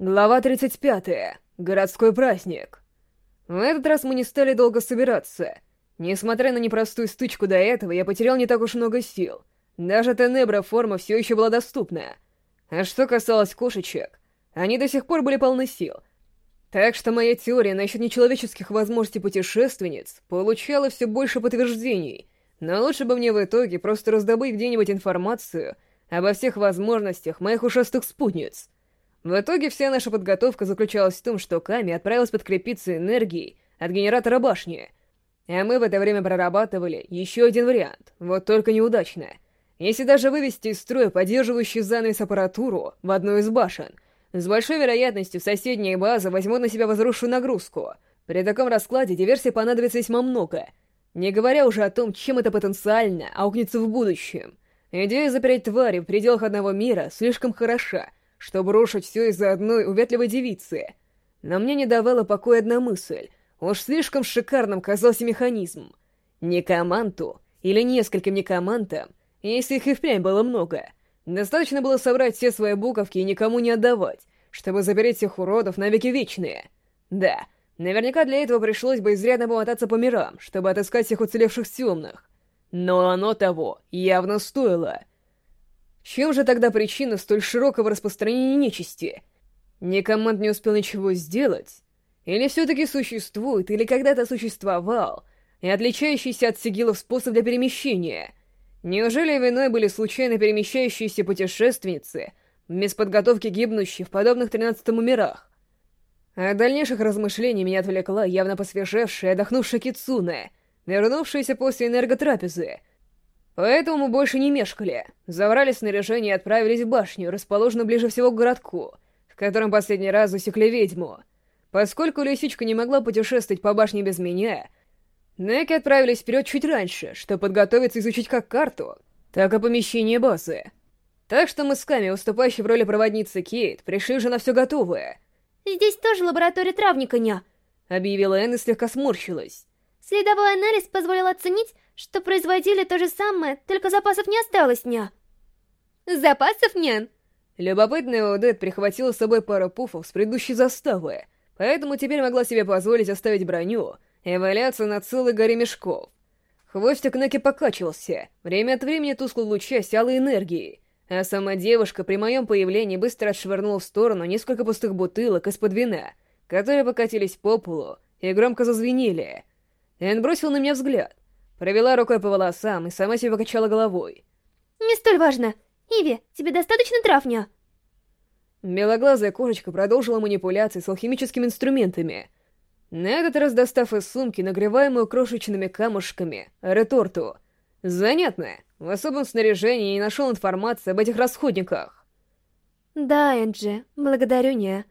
Глава 35. Городской праздник. В этот раз мы не стали долго собираться. Несмотря на непростую стычку до этого, я потерял не так уж много сил. Даже Тенебра форма все еще была доступна. А что касалось кошечек, они до сих пор были полны сил. Так что моя теория насчет нечеловеческих возможностей путешественниц получала все больше подтверждений, но лучше бы мне в итоге просто раздобыть где-нибудь информацию обо всех возможностях моих ушастых спутниц — в итоге вся наша подготовка заключалась в том, что Ками отправилась подкрепиться энергией от генератора башни, а мы в это время прорабатывали еще один вариант, вот только неудачно. Если даже вывести из строя поддерживающий занавес аппаратуру в одну из башен, с большой вероятностью соседние базы возьмут на себя возросшую нагрузку. При таком раскладе диверсий понадобится весьма много, не говоря уже о том, чем это потенциально аукнется в будущем. Идея запереть твари в пределах одного мира слишком хороша, чтобы рушить все из-за одной увятливой девицы. Но мне не давала покоя одна мысль. Уж слишком шикарным казался механизм. Некоманту или нескольким некомантам, если их и впрямь было много, достаточно было собрать все свои буковки и никому не отдавать, чтобы запереть всех уродов навеки вечные. Да, наверняка для этого пришлось бы изрядно помотаться по мирам, чтобы отыскать всех уцелевших темных. Но оно того явно стоило — чем же тогда причина столь широкого распространения нечисти? Некоманд не успел ничего сделать? Или все-таки существует, или когда-то существовал, и отличающийся от сигилов способ для перемещения? Неужели виной были случайно перемещающиеся путешественницы, без подготовки гибнущие в подобных тринадцатому мирах? От дальнейших размышлений меня отвлекла явно посвежевшая отдохнувшая Кицуне, вернувшаяся после энерготрапезы, Поэтому мы больше не мешкали, забрали снаряжение и отправились в башню, расположенную ближе всего к городку, в котором последний раз засекли ведьму. Поскольку лисичка не могла путешествовать по башне без меня, Неки отправились вперед чуть раньше, чтобы подготовиться изучить как карту, так и помещение базы. Так что мы с Ками, выступающей в роли проводницы Кейт, пришли уже на все готовое. «Здесь тоже лаборатория травника, ня», — объявила Энн и слегка сморщилась. «Следовой анализ позволил оценить, что производили то же самое, только запасов не осталось, ня. Запасов нет? Любопытная Одет прихватила с собой пару пуфов с предыдущей заставы, поэтому теперь могла себе позволить оставить броню и валяться на целой горе мешков. Хвостик Неки покачивался, время от времени тускло лучась алой энергии, а сама девушка при моем появлении быстро отшвырнула в сторону несколько пустых бутылок из-под вина, которые покатились по полу и громко зазвенели. Эн бросил на меня взгляд, Провела рукой по волосам и сама себе покачала головой. «Не столь важно. Иви, тебе достаточно травня?» Белоглазая кошечка продолжила манипуляции с алхимическими инструментами. На этот раз достав из сумки нагреваемую крошечными камушками реторту. Занятно. В особом снаряжении не нашел информации об этих расходниках. «Да, Энджи, благодарю, не».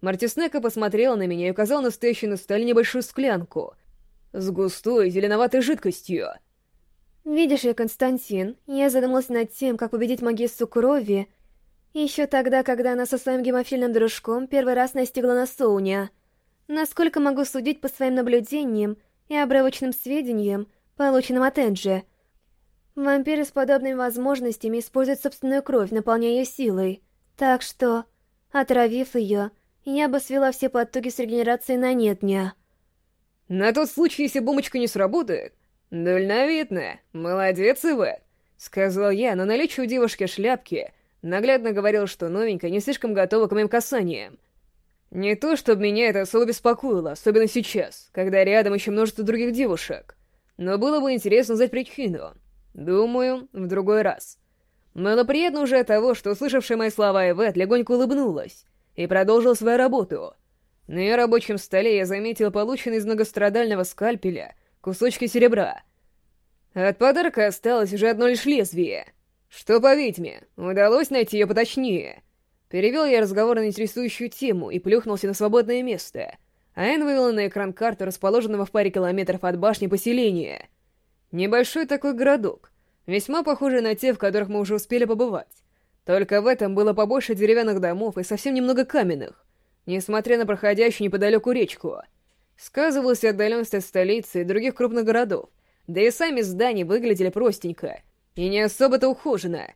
Мартиснека посмотрела на меня и указала на стоящую на столе небольшую склянку — с густой зеленоватой жидкостью. Видишь ли, Константин, я задумался над тем, как победить магиссу крови, еще тогда, когда она со своим гемофильным дружком первый раз настигла на Соуня. Насколько могу судить по своим наблюдениям и обрывочным сведениям, полученным от Энджи. Вампиры с подобными возможностями используют собственную кровь, наполняя ее силой. Так что, отравив ее, я бы свела все потуги с регенерацией на нет дня. На тот случай, если бомбочка не сработает. Дальновидно. Молодец, Ивет. Сказал я, но наличие у девушки шляпки наглядно говорил, что новенькая не слишком готова к моим касаниям. Не то, чтобы меня это особо беспокоило, особенно сейчас, когда рядом еще множество других девушек. Но было бы интересно узнать причину. Думаю, в другой раз. Было приятно уже от того, что услышавшая мои слова Эвет легонько улыбнулась и продолжила свою работу — на ее рабочем столе я заметил полученный из многострадального скальпеля кусочки серебра. От подарка осталось уже одно лишь лезвие. Что по ведьме? Удалось найти ее поточнее? Перевел я разговор на интересующую тему и плюхнулся на свободное место. А Энн вывела на экран карту расположенного в паре километров от башни поселения. Небольшой такой городок, весьма похожий на те, в которых мы уже успели побывать. Только в этом было побольше деревянных домов и совсем немного каменных несмотря на проходящую неподалеку речку. Сказывалась отдаленность от столицы и других крупных городов, да и сами здания выглядели простенько и не особо-то ухоженно.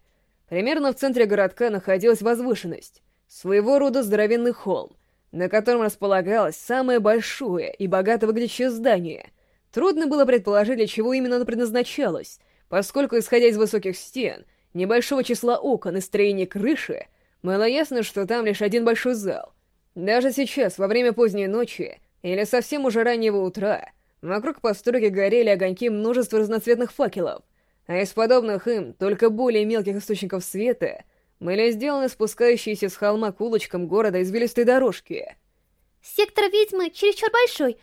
Примерно в центре городка находилась возвышенность, своего рода здоровенный холм, на котором располагалось самое большое и богато выглядящее здание. Трудно было предположить, для чего именно оно предназначалось, поскольку, исходя из высоких стен, небольшого числа окон и строения крыши, было ясно, что там лишь один большой зал. Даже сейчас, во время поздней ночи, или совсем уже раннего утра, вокруг постройки горели огоньки множества разноцветных факелов, а из подобных им, только более мелких источников света, были сделаны спускающиеся с холма к улочкам города извилистые дорожки. «Сектор ведьмы чересчур большой.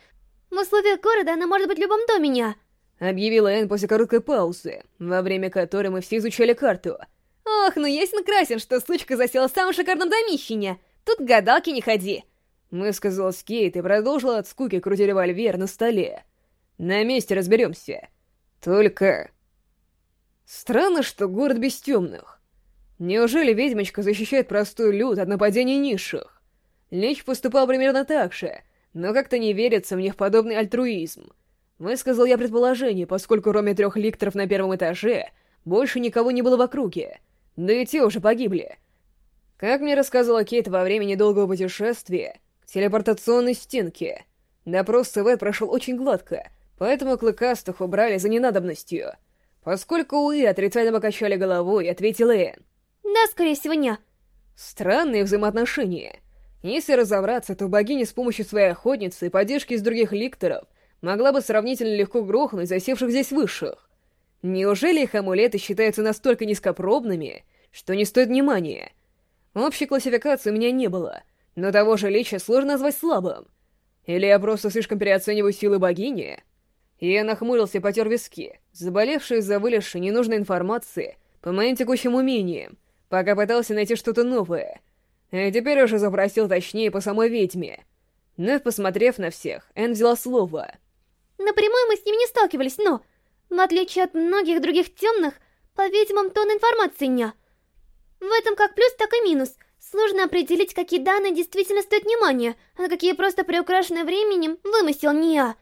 В условиях города она может быть в любом доме, не?» Объявила Энн после короткой паузы, во время которой мы все изучали карту. «Ох, ну ясен красен, что сучка засела в самом шикарном домищине. Тут гадалки не ходи!» Мы сказал Скейт и продолжила от скуки крутить револьвер на столе. «На месте разберемся. Только...» Странно, что город без темных. Неужели ведьмочка защищает простой люд от нападений низших? Лич поступал примерно так же, но как-то не верится мне в подобный альтруизм. Высказал я предположение, поскольку кроме трех ликторов на первом этаже, больше никого не было в округе. Да и те уже погибли. Как мне рассказала Кейт во время недолгого путешествия к телепортационной стенке, допрос СВ прошел очень гладко, поэтому клыкастых убрали за ненадобностью. Поскольку Уи отрицательно покачали головой, ответил Энн. Да, скорее всего, не. Странные взаимоотношения. Если разобраться, то богиня с помощью своей охотницы и поддержки из других ликторов могла бы сравнительно легко грохнуть засевших здесь высших. Неужели их амулеты считаются настолько низкопробными, что не стоит внимания? Общей классификации у меня не было, но того же Лича сложно назвать слабым. Или я просто слишком переоцениваю силы богини? Я нахмурился и потер виски, заболевший из-за вылезшей ненужной информации по моим текущим умениям, пока пытался найти что-то новое. А теперь уже запросил точнее по самой ведьме. Но, посмотрев на всех, Энн взяла слово. «Напрямую мы с ними не сталкивались, но, в отличие от многих других темных, по ведьмам тон информации не. В этом как плюс, так и минус. Сложно определить, какие данные действительно стоят внимания, а какие просто приукрашены временем вымысел не я.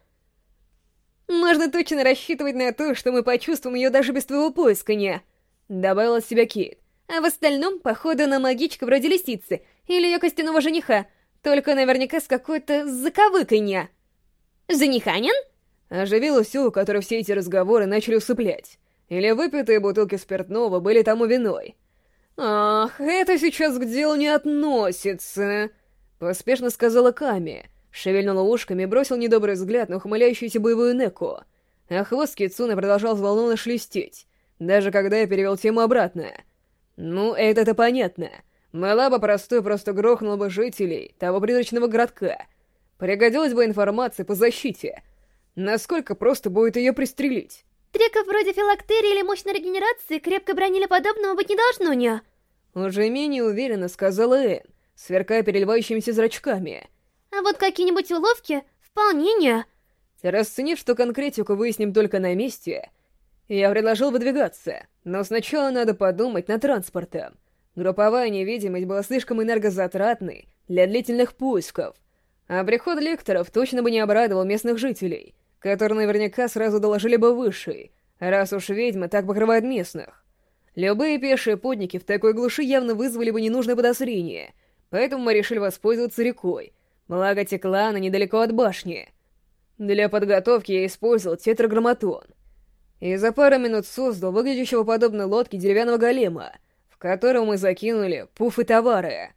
«Можно точно рассчитывать на то, что мы почувствуем ее даже без твоего поиска, не?» Добавила себя Кейт. А в остальном, походу на магичка вроде лисицы или ее костяного жениха, только наверняка с какой-то заковыкой, не? «Жениханин?» Оживилась у которой все эти разговоры начали усыплять. Или выпитые бутылки спиртного были тому виной. «Ах, это сейчас к делу не относится», — поспешно сказала Ками, Шевельнула ушками и бросил недобрый взгляд на ухмыляющуюся боевую Неку. А хвост Кицуны продолжал взволнованно шелестеть, даже когда я перевел тему обратно. Ну, это-то понятно. Малаба простой просто грохнул бы жителей того призрачного городка. Пригодилась бы информация по защите. Насколько просто будет ее пристрелить? Треков вроде филактерии или мощной регенерации крепко бронили подобного быть не должно, не? Уже менее уверенно сказала Энн, сверкая переливающимися зрачками. А вот какие-нибудь уловки вполне не. Расценив, что конкретику выясним только на месте, я предложил выдвигаться, но сначала надо подумать над транспортом. Групповая невидимость была слишком энергозатратной для длительных поисков, а приход лекторов точно бы не обрадовал местных жителей, которые наверняка сразу доложили бы высший, раз уж ведьма так покрывает местных. Любые пешие путники в такой глуши явно вызвали бы ненужное подозрение, поэтому мы решили воспользоваться рекой — Благо текла она недалеко от башни. Для подготовки я использовал тетраграмматон. И за пару минут создал выглядящего подобно лодке деревянного голема, в котором мы закинули пуфы товары.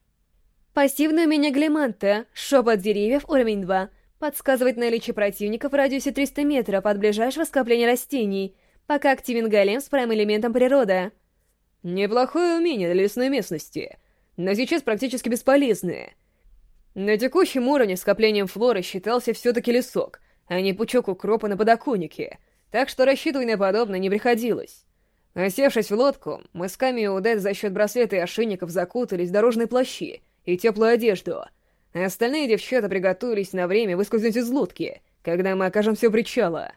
Пассивный умение Глиманта, шепот деревьев, уровень 2, подсказывает наличие противника в радиусе 300 метров от ближайшего скопления растений, пока активен голем с прайм-элементом природы. Неплохое умение для лесной местности, но сейчас практически бесполезное — на текущем уровне скоплением флоры считался все-таки лесок, а не пучок укропа на подоконнике, так что рассчитывать на подобное не приходилось. Осевшись в лодку, мы с Ками и Удет за счет браслета и ошейников закутались в дорожные плащи и теплую одежду, остальные девчата приготовились на время выскользнуть из лодки, когда мы окажемся у причала.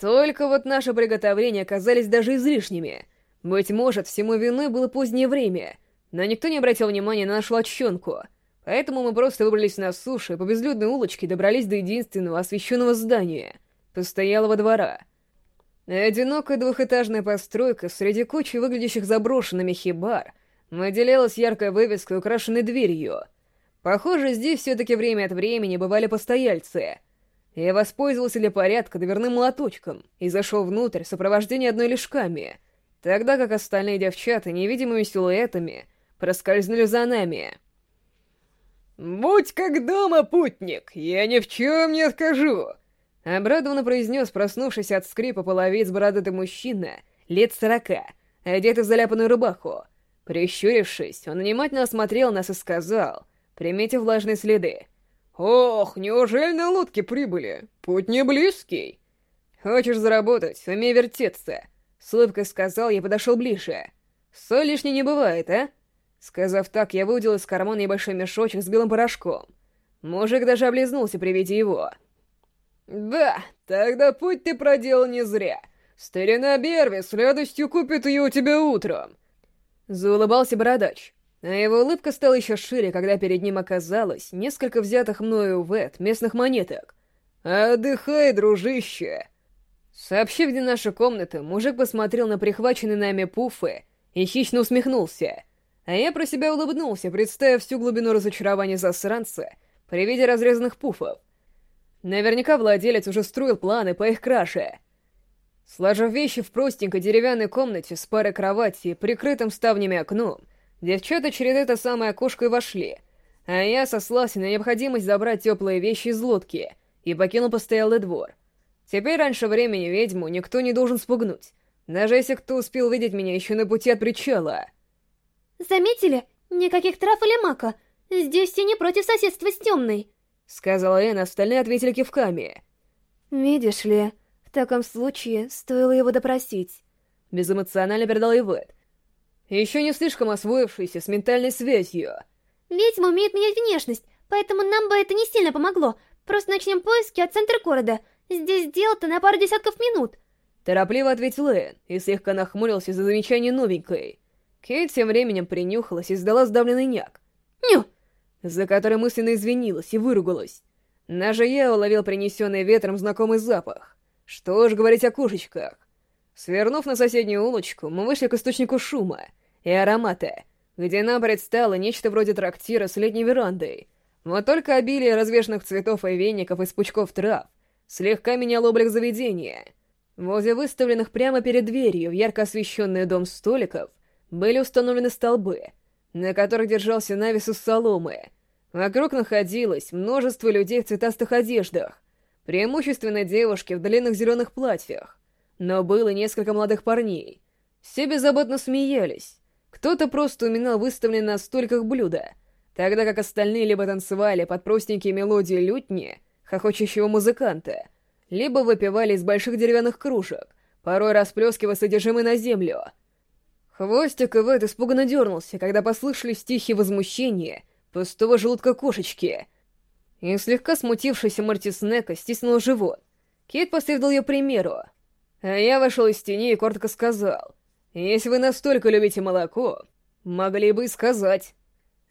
Только вот наши приготовления оказались даже излишними. Быть может, всему виной было позднее время, но никто не обратил внимания на нашу лодчонку — Поэтому мы просто выбрались на сушу и по безлюдной улочке добрались до единственного освещенного здания — постоялого двора. Одинокая двухэтажная постройка среди кучи выглядящих заброшенными хибар выделялась яркая вывеска, украшенной дверью. Похоже, здесь все-таки время от времени бывали постояльцы. Я воспользовался для порядка дверным молоточком и зашел внутрь в сопровождении одной лишь Ками, тогда как остальные девчата невидимыми силуэтами проскользнули за нами. «Будь как дома, путник, я ни в чем не откажу!» Обрадованно произнес проснувшийся от скрипа половиц бородатый мужчина лет сорока, одетый в заляпанную рубаху. Прищурившись, он внимательно осмотрел нас и сказал, приметив влажные следы. «Ох, неужели на лодке прибыли? Путь не близкий!» «Хочешь заработать, умей вертеться!» С улыбкой сказал я подошел ближе. «Соль лишней не бывает, а?» Сказав так, я выудил из кармана небольшой мешочек с белым порошком. Мужик даже облизнулся при виде его. «Да, тогда путь ты проделал не зря. Старина Берви с радостью купит ее у тебя утром». Заулыбался бородач. А его улыбка стала еще шире, когда перед ним оказалось несколько взятых мною в эт местных монеток. «Отдыхай, дружище!» Сообщив, где наша комната, мужик посмотрел на прихваченные нами пуфы и хищно усмехнулся — а я про себя улыбнулся, представив всю глубину разочарования засранца при виде разрезанных пуфов. Наверняка владелец уже строил планы по их краше. Сложив вещи в простенькой деревянной комнате с парой кровати и прикрытым ставнями окном, девчата через это самое окошко и вошли, а я сослался на необходимость забрать теплые вещи из лодки и покинул постоялый двор. Теперь раньше времени ведьму никто не должен спугнуть, даже если кто успел видеть меня еще на пути от причала. Заметили? Никаких трав или мака. Здесь все не против соседства с темной. Сказала Энн, остальные ответили кивками. Видишь ли, в таком случае стоило его допросить. Безэмоционально передал Ивет. Еще не слишком освоившийся с ментальной связью. Ведьма умеет менять внешность, поэтому нам бы это не сильно помогло. Просто начнем поиски от центра города. Здесь дело-то на пару десятков минут. Торопливо ответил Энн и слегка нахмурился за замечание новенькой. Кейт тем временем принюхалась и сдала сдавленный няк. «Ню!» За который мысленно извинилась и выругалась. Даже я уловил принесенный ветром знакомый запах. Что ж говорить о кошечках. Свернув на соседнюю улочку, мы вышли к источнику шума и аромата, где нам предстало нечто вроде трактира с летней верандой. Вот только обилие развешанных цветов и веников из пучков трав слегка меняло облик заведения. Возле выставленных прямо перед дверью в ярко освещенный дом столиков — были установлены столбы, на которых держался навес из соломы. Вокруг находилось множество людей в цветастых одеждах, преимущественно девушки в длинных зеленых платьях. Но было несколько молодых парней. Все беззаботно смеялись. Кто-то просто уминал выставленные на столиках блюда, тогда как остальные либо танцевали под простенькие мелодии лютни, хохочущего музыканта, либо выпивали из больших деревянных кружек, порой расплескивая содержимое на землю — Хвостик Ивет испуганно дернулся, когда послышались тихие возмущения пустого желудка кошечки. И слегка смутившийся Мартиснека стиснул живот. Кит последовал ее примеру. Я вошел из тени и коротко сказал, «Если вы настолько любите молоко, могли бы и сказать».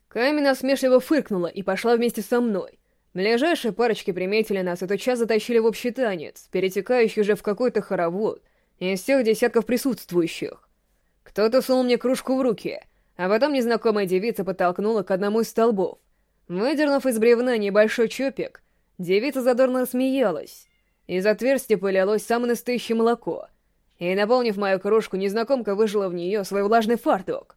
Камень насмешливо фыркнула и пошла вместе со мной. Ближайшие парочки приметили нас и тотчас затащили в общий танец, перетекающий уже в какой-то хоровод из всех десятков присутствующих. Кто-то сунул мне кружку в руки, а потом незнакомая девица подтолкнула к одному из столбов. Выдернув из бревна небольшой чопик, девица задорно рассмеялась. Из отверстия полилось самое настоящее молоко. И, наполнив мою кружку, незнакомка выжила в нее свой влажный фартук.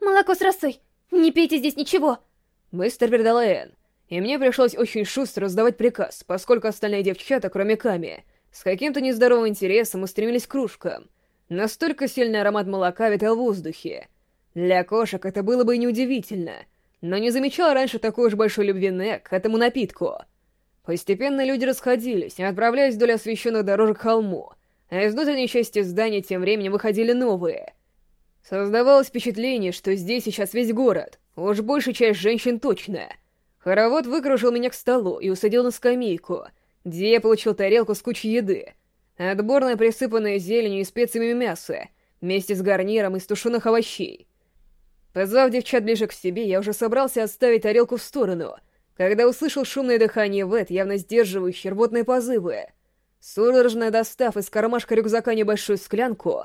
«Молоко с росой! Не пейте здесь ничего!» Быстро передала Энн. И мне пришлось очень шустро раздавать приказ, поскольку остальные девчата, кроме Ками, с каким-то нездоровым интересом устремились к кружкам — Настолько сильный аромат молока витал в воздухе. Для кошек это было бы и неудивительно, но не замечал раньше такой уж большой любви Нек к этому напитку. Постепенно люди расходились, отправляясь вдоль освещенных дорожек к холму, а из внутренней части здания тем временем выходили новые. Создавалось впечатление, что здесь сейчас весь город, уж большая часть женщин точно. Хоровод выкружил меня к столу и усадил на скамейку, где я получил тарелку с кучей еды — Отборное присыпанное зеленью и специями мясо, вместе с гарниром из тушеных овощей. Позвав девчат ближе к себе, я уже собрался отставить тарелку в сторону, когда услышал шумное дыхание Вэт, явно сдерживающее рвотные позывы. Судорожно достав из кармашка рюкзака небольшую склянку,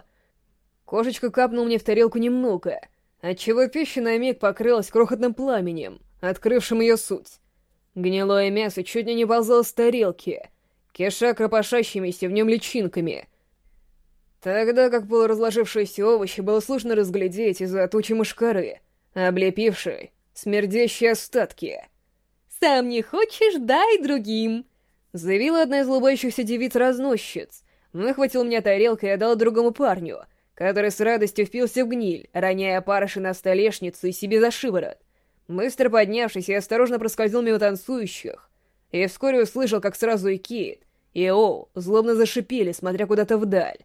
кошечка капнул мне в тарелку немного, отчего пища на миг покрылась крохотным пламенем, открывшим ее суть. Гнилое мясо чуть ли не ползло с тарелки, киша кропошащимися в нем личинками. Тогда как полуразложившиеся овощи было сложно разглядеть из-за тучи мышкары, облепившей смердящие остатки. «Сам не хочешь, дай другим!» Заявила одна из улыбающихся девиц-разносчиц. Выхватил меня тарелкой и отдал другому парню, который с радостью впился в гниль, роняя парыши на столешницу и себе за шиворот. Быстро поднявшись, я осторожно проскользнул мимо танцующих, и вскоре услышал, как сразу и Кейт, и Оу злобно зашипели, смотря куда-то вдаль.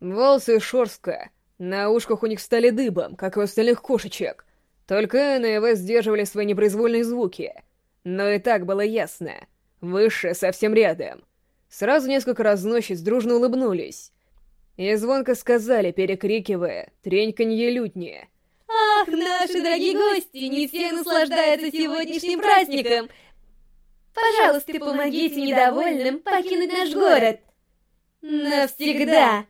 Волосы и шорстка, на ушках у них стали дыбом, как и у остальных кошечек, только Энн и Эве сдерживали свои непроизвольные звуки. Но и так было ясно. Выше, совсем рядом. Сразу несколько разносчиц дружно улыбнулись. И звонко сказали, перекрикивая, треньканье лютни. Ах, наши дорогие гости, не все наслаждаются сегодняшним праздником. Пожалуйста, помогите недовольным покинуть наш город. Навсегда.